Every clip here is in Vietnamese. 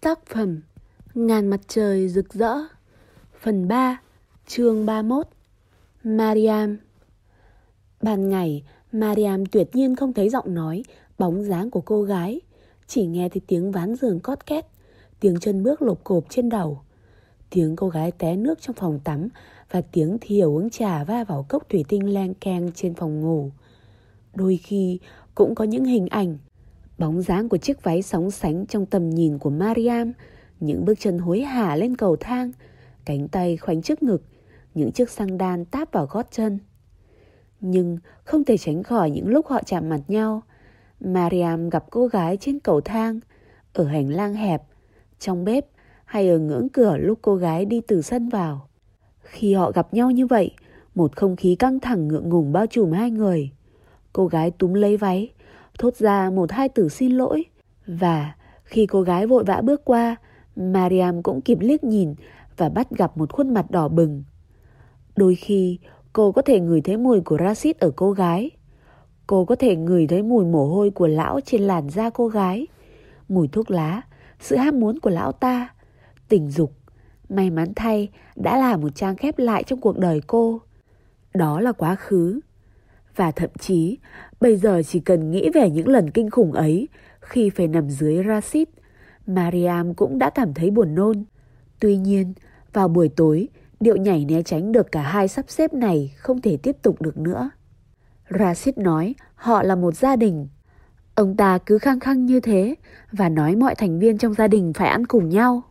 Tác phẩm Ngàn mặt trời rực rỡ. Phần 3 chương 31 Mariam. Ban ngày, Mariam tuyệt nhiên không thấy giọng nói, Bóng dáng của cô gái. Chỉ nghe thấy tiếng ván giường cót két, Tiếng chân bước lộp cộp trên đầu. Tiếng cô gái té nước trong phòng tắm Và tiếng thìa uống trà va vào cốc thủy tinh len keng trên phòng ngủ. Đôi khi, cũng có những hình ảnh Bóng dáng của chiếc váy sóng sánh trong tầm nhìn của Mariam, những bước chân hối hả lên cầu thang, cánh tay khoanh trước ngực, những chiếc xăng đan táp vào gót chân. Nhưng không thể tránh khỏi những lúc họ chạm mặt nhau. Mariam gặp cô gái trên cầu thang, ở hành lang hẹp, trong bếp hay ở ngưỡng cửa lúc cô gái đi từ sân vào. Khi họ gặp nhau như vậy, một không khí căng thẳng ngượng ngùng bao trùm hai người. Cô gái túm lấy váy, thốt ra một hai từ xin lỗi. Và khi cô gái vội vã bước qua, Mariam cũng kịp liếc nhìn và bắt gặp một khuôn mặt đỏ bừng. Đôi khi cô có thể ngửi thấy mùi của Rashid ở cô gái. Cô có thể ngửi thấy mùi mồ hôi của lão trên làn da cô gái. Mùi thuốc lá, sự ham muốn của lão ta, tình dục. May mắn thay đã là một trang khép lại trong cuộc đời cô. Đó là quá khứ. Và thậm chí bây giờ chỉ cần nghĩ về những lần kinh khủng ấy khi phải nằm dưới Rashid, Mariam cũng đã cảm thấy buồn nôn. Tuy nhiên, vào buổi tối, điệu nhảy né tránh được cả hai sắp xếp này không thể tiếp tục được nữa. Rashid nói họ là một gia đình. Ông ta cứ khăng khăng như thế và nói mọi thành viên trong gia đình phải ăn cùng nhau.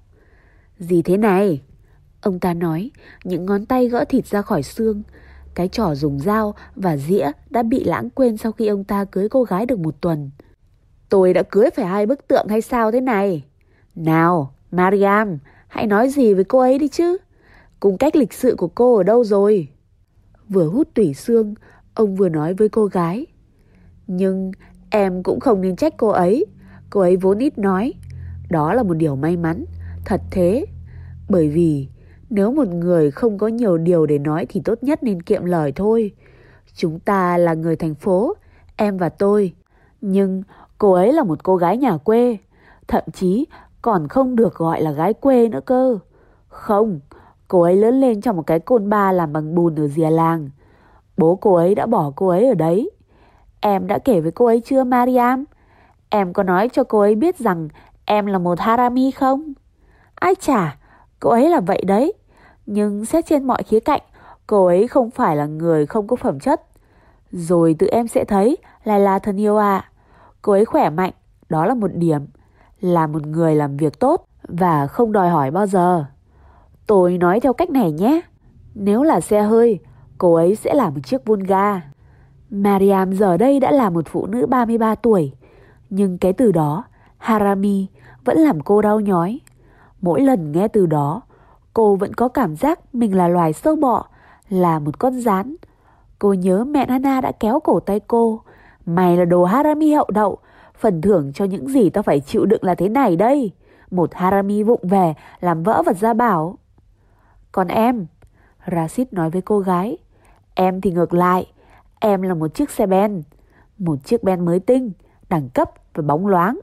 Gì thế này? Ông ta nói, những ngón tay gỡ thịt ra khỏi xương, cái trỏ dùng dao và dĩa đã bị lãng quên sau khi ông ta cưới cô gái được một tuần. Tôi đã cưới phải hai bức tượng hay sao thế này? Nào, Mariam, hãy nói gì với cô ấy đi chứ? cùng cách lịch sự của cô ở đâu rồi? Vừa hút tủy xương, ông vừa nói với cô gái. Nhưng em cũng không nên trách cô ấy. Cô ấy vốn ít nói. Đó là một điều may mắn. Thật thế. Bởi vì nếu một người không có nhiều điều để nói thì tốt nhất nên kiệm lời thôi. Chúng ta là người thành phố, em và tôi. Nhưng cô ấy là một cô gái nhà quê. Thậm chí còn không được gọi là gái quê nữa cơ. Không, cô ấy lớn lên trong một cái côn ba làm bằng bùn ở rìa làng. Bố cô ấy đã bỏ cô ấy ở đấy. Em đã kể với cô ấy chưa Mariam? Em có nói cho cô ấy biết rằng em là một harami không? Ai chả, cô ấy là vậy đấy. Nhưng xét trên mọi khía cạnh, cô ấy không phải là người không có phẩm chất. Rồi tự em sẽ thấy là là thân yêu à. Cô ấy khỏe mạnh, đó là một điểm. Là một người làm việc tốt và không đòi hỏi bao giờ. Tôi nói theo cách này nhé. Nếu là xe hơi, cô ấy sẽ là một chiếc Volga. Mariam giờ đây đã là một phụ nữ 33 tuổi. Nhưng cái từ đó, Harami, vẫn làm cô đau nhói. Mỗi lần nghe từ đó, cô vẫn có cảm giác mình là loài sâu bọ, là một con rán. Cô nhớ mẹ Nana đã kéo cổ tay cô. Mày là đồ harami hậu đậu, phần thưởng cho những gì tao phải chịu đựng là thế này đây. Một harami vụng về, làm vỡ vật gia bảo. Còn em, Rashid nói với cô gái, em thì ngược lại, em là một chiếc xe ben, một chiếc ben mới tinh, đẳng cấp và bóng loáng.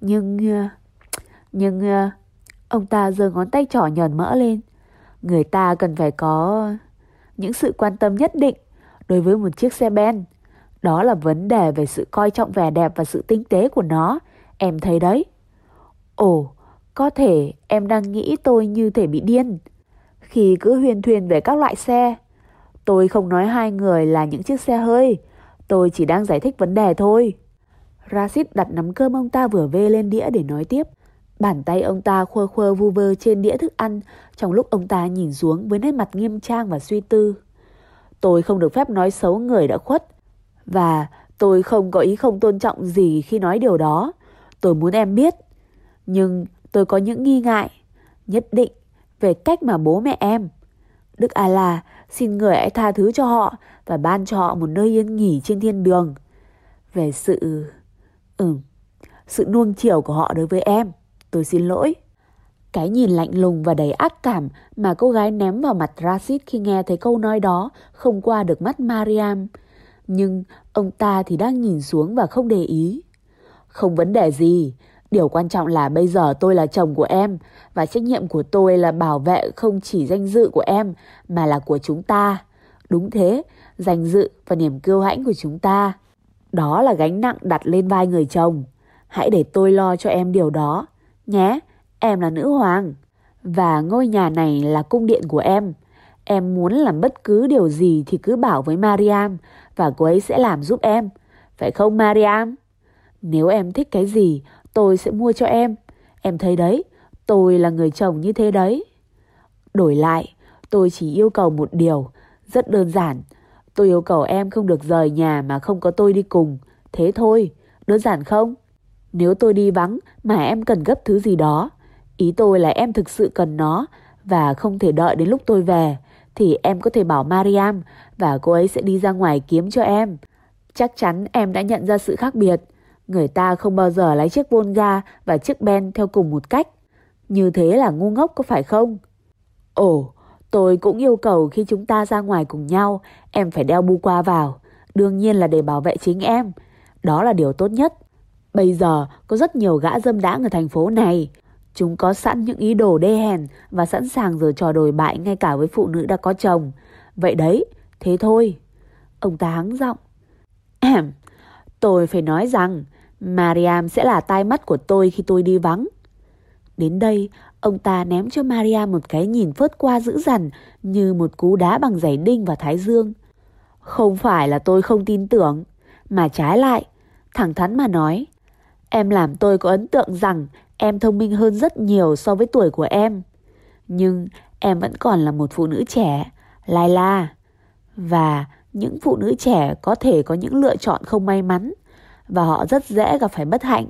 Nhưng, ờ, nhưng ờ, Ông ta giơ ngón tay trỏ nhờn mỡ lên. Người ta cần phải có những sự quan tâm nhất định đối với một chiếc xe ben. Đó là vấn đề về sự coi trọng vẻ đẹp và sự tinh tế của nó. Em thấy đấy. Ồ, có thể em đang nghĩ tôi như thể bị điên. Khi cứ huyền thuyền về các loại xe. Tôi không nói hai người là những chiếc xe hơi. Tôi chỉ đang giải thích vấn đề thôi. Rashid đặt nắm cơm ông ta vừa vê lên đĩa để nói tiếp. Bàn tay ông ta khuơ khuơ vu vơ trên đĩa thức ăn trong lúc ông ta nhìn xuống với nét mặt nghiêm trang và suy tư. Tôi không được phép nói xấu người đã khuất. Và tôi không có ý không tôn trọng gì khi nói điều đó. Tôi muốn em biết. Nhưng tôi có những nghi ngại, nhất định về cách mà bố mẹ em. Đức A-la xin người hãy tha thứ cho họ và ban cho họ một nơi yên nghỉ trên thiên đường. Về sự... Ừ, sự nuông chiều của họ đối với em. Tôi xin lỗi. Cái nhìn lạnh lùng và đầy ác cảm mà cô gái ném vào mặt Rashid khi nghe thấy câu nói đó không qua được mắt Mariam. Nhưng ông ta thì đang nhìn xuống và không để ý. Không vấn đề gì, Điều quan trọng là bây giờ tôi là chồng của em và trách nhiệm của tôi là bảo vệ không chỉ danh dự của em mà là của chúng ta. Đúng thế, danh dự và niềm kiêu hãnh của chúng ta. Đó là gánh nặng đặt lên vai người chồng. Hãy để tôi lo cho em điều đó. Nhé, em là nữ hoàng. Và ngôi nhà này là cung điện của em. Em muốn làm bất cứ điều gì thì cứ bảo với Mariam và cô ấy sẽ làm giúp em. Phải không Mariam? Nếu em thích cái gì, tôi sẽ mua cho em. Em thấy đấy, tôi là người chồng như thế đấy. Đổi lại, tôi chỉ yêu cầu một điều, rất đơn giản. Tôi yêu cầu em không được rời nhà mà không có tôi đi cùng. Thế thôi, đơn giản không? Nếu tôi đi vắng mà em cần gấp thứ gì đó, ý tôi là em thực sự cần nó và không thể đợi đến lúc tôi về, thì em có thể bảo Mariam và cô ấy sẽ đi ra ngoài kiếm cho em. Chắc chắn em đã nhận ra sự khác biệt. Người ta không bao giờ lái chiếc Volga và chiếc Ben theo cùng một cách. Như thế là ngu ngốc có phải không? Ồ, tôi cũng yêu cầu khi chúng ta ra ngoài cùng nhau, em phải đeo bu qua vào. Đương nhiên là để bảo vệ chính em. Đó là điều tốt nhất. Bây giờ có rất nhiều gã dâm đãng ở thành phố này. Chúng có sẵn những ý đồ đê hèn và sẵn sàng giờ trò đồi bại ngay cả với phụ nữ đã có chồng. Vậy đấy, thế thôi. Ông ta hắng giọng. tôi phải nói rằng Mariam sẽ là tai mắt của tôi khi tôi đi vắng. Đến đây, ông ta ném cho Mariam một cái nhìn phớt qua dữ dằn như một cú đá bằng giày đinh vào thái dương. Không phải là tôi không tin tưởng, mà trái lại, thẳng thắn mà nói, em làm tôi có ấn tượng rằng em thông minh hơn rất nhiều so với tuổi của em. Nhưng em vẫn còn là một phụ nữ trẻ, Laila. Và những phụ nữ trẻ có thể có những lựa chọn không may mắn và họ rất dễ gặp phải bất hạnh.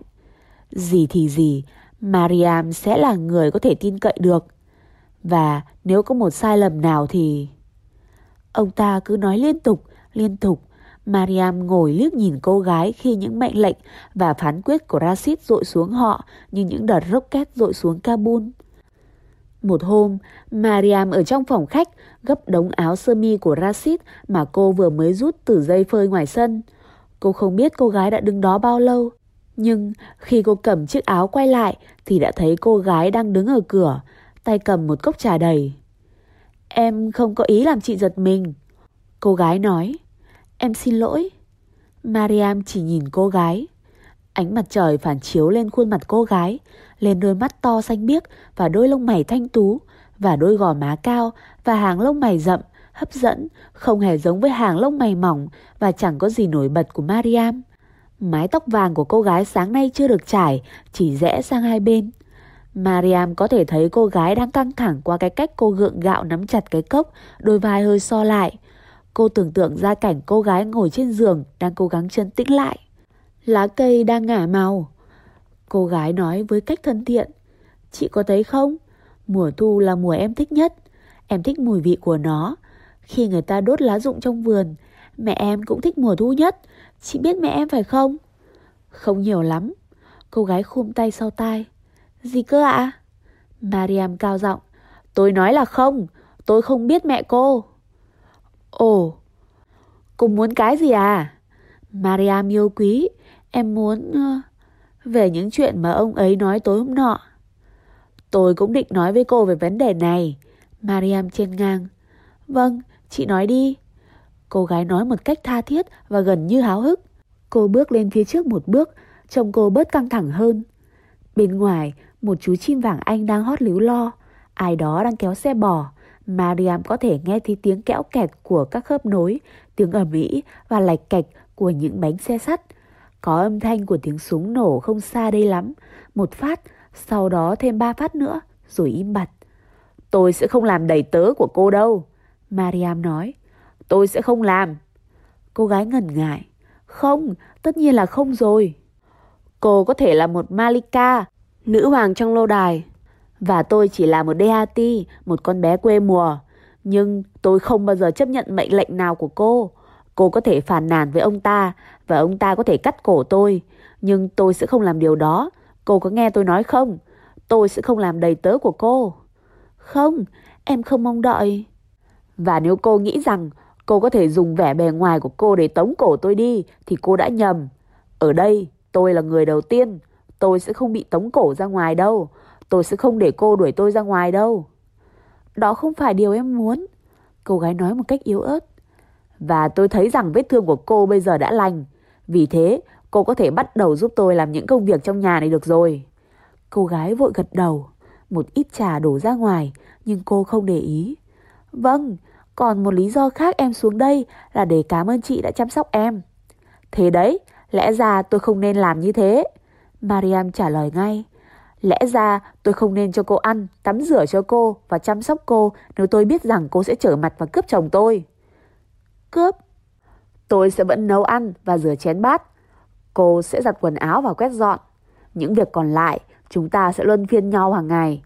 Gì thì gì, Mariam sẽ là người có thể tin cậy được. Và nếu có một sai lầm nào thì... Ông ta cứ nói liên tục, liên tục. Mariam ngồi liếc nhìn cô gái khi những mệnh lệnh và phán quyết của Rashid dội xuống họ như những đợt rocket dội xuống Kabul. Một hôm, Mariam ở trong phòng khách gấp đống áo sơ mi của Rashid mà cô vừa mới rút từ dây phơi ngoài sân. Cô không biết cô gái đã đứng đó bao lâu. Nhưng khi cô cầm chiếc áo quay lại thì đã thấy cô gái đang đứng ở cửa, tay cầm một cốc trà đầy. Em không có ý làm chị giật mình. Cô gái nói, em xin lỗi. Mariam chỉ nhìn cô gái. Ánh mặt trời phản chiếu lên khuôn mặt cô gái, lên đôi mắt to xanh biếc và đôi lông mày thanh tú, và đôi gò má cao và hàng lông mày rậm, hấp dẫn, không hề giống với hàng lông mày mỏng và chẳng có gì nổi bật của Mariam. Mái tóc vàng của cô gái sáng nay chưa được trải, chỉ rẽ sang hai bên. Mariam có thể thấy cô gái đang căng thẳng qua cái cách cô gượng gạo nắm chặt cái cốc, đôi vai hơi so lại. Cô tưởng tượng ra cảnh cô gái ngồi trên giường đang cố gắng chân tĩnh lại. Lá cây đang ngả màu. Cô gái nói với cách thân thiện. Chị có thấy không? Mùa thu là mùa em thích nhất. Em thích mùi vị của nó. Khi người ta đốt lá rụng trong vườn, mẹ em cũng thích mùa thu nhất. Chị biết mẹ em phải không? Không nhiều lắm. Cô gái khum tay sau tai. Gì cơ ạ? À? Mariam cao giọng. Tôi nói là không. Tôi không biết mẹ cô. Ồ. cùng muốn cái gì à? Mariam yêu quý. Em muốn... Ờ, về những chuyện mà ông ấy nói tối hôm nọ. Tôi cũng định nói với cô về vấn đề này. Mariam trên ngang. Vâng, chị nói đi. Cô gái nói một cách tha thiết và gần như háo hức. Cô bước lên phía trước một bước, trông cô bớt căng thẳng hơn. Bên ngoài, một chú chim vàng anh đang hót líu lo. Ai đó đang kéo xe bò. Mariam có thể nghe thấy tiếng kẽo kẹt của các khớp nối, tiếng ầm ĩ và lạch cạch của những bánh xe sắt. Có âm thanh của tiếng súng nổ không xa đây lắm. Một phát, sau đó thêm ba phát nữa, rồi im bặt. Tôi sẽ không làm đầy tớ của cô đâu. Mariam nói. Tôi sẽ không làm. Cô gái ngần ngại. Không, tất nhiên là không rồi. Cô có thể là một Malika, nữ hoàng trong lâu đài. Và tôi chỉ là một DAT, một con bé quê mùa. Nhưng tôi không bao giờ chấp nhận mệnh lệnh nào của cô. Cô có thể phản nàn với ông ta và ông ta có thể cắt cổ tôi. Nhưng tôi sẽ không làm điều đó. Cô có nghe tôi nói không? Tôi sẽ không làm đầy tớ của cô. Không, em không mong đợi. Và nếu cô nghĩ rằng cô có thể dùng vẻ bề ngoài của cô để tống cổ tôi đi thì cô đã nhầm. Ở đây tôi là người đầu tiên. Tôi sẽ không bị tống cổ ra ngoài đâu. Tôi sẽ không để cô đuổi tôi ra ngoài đâu. Đó không phải điều em muốn. Cô gái nói một cách yếu ớt. Và tôi thấy rằng vết thương của cô bây giờ đã lành. Vì thế, cô có thể bắt đầu giúp tôi làm những công việc trong nhà này được rồi. Cô gái vội gật đầu. Một ít trà đổ ra ngoài, nhưng cô không để ý. Vâng, còn một lý do khác em xuống đây là để cảm ơn chị đã chăm sóc em. Thế đấy, lẽ ra tôi không nên làm như thế. Mariam trả lời ngay. Lẽ ra tôi không nên cho cô ăn, tắm rửa cho cô và chăm sóc cô nếu tôi biết rằng cô sẽ trở mặt và cướp chồng tôi. Cướp? Tôi sẽ vẫn nấu ăn và rửa chén bát. Cô sẽ giặt quần áo và quét dọn. Những việc còn lại chúng ta sẽ luân phiên nhau hàng ngày.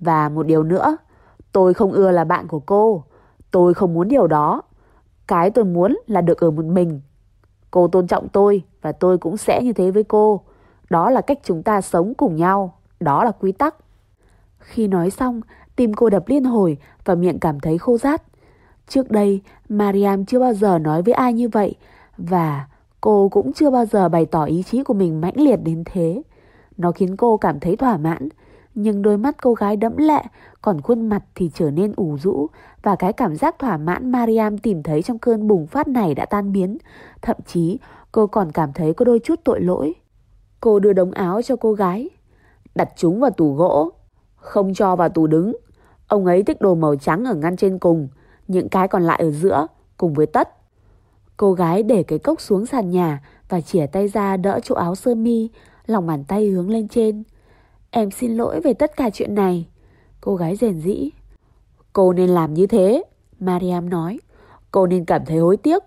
Và một điều nữa, tôi không ưa là bạn của cô. Tôi không muốn điều đó. Cái tôi muốn là được ở một mình. Cô tôn trọng tôi và tôi cũng sẽ như thế với cô. Đó là cách chúng ta sống cùng nhau. Đó là quy tắc. Khi nói xong, tim cô đập liên hồi và miệng cảm thấy khô rát. Trước đây, Mariam chưa bao giờ nói với ai như vậy và cô cũng chưa bao giờ bày tỏ ý chí của mình mãnh liệt đến thế. Nó khiến cô cảm thấy thỏa mãn, nhưng đôi mắt cô gái đẫm lệ, còn khuôn mặt thì trở nên ủ rũ và cái cảm giác thỏa mãn Mariam tìm thấy trong cơn bùng phát này đã tan biến. Thậm chí, cô còn cảm thấy có đôi chút tội lỗi. Cô đưa đống áo cho cô gái. Đặt chúng vào tủ gỗ, không cho vào tủ đứng. Ông ấy thích đồ màu trắng ở ngăn trên cùng, những cái còn lại ở giữa, cùng với tất. Cô gái để cái cốc xuống sàn nhà và chỉa tay ra đỡ chỗ áo sơ mi, lòng bàn tay hướng lên trên. Em xin lỗi về tất cả chuyện này. Cô gái rền rĩ. Cô nên làm như thế, Mariam nói. Cô nên cảm thấy hối tiếc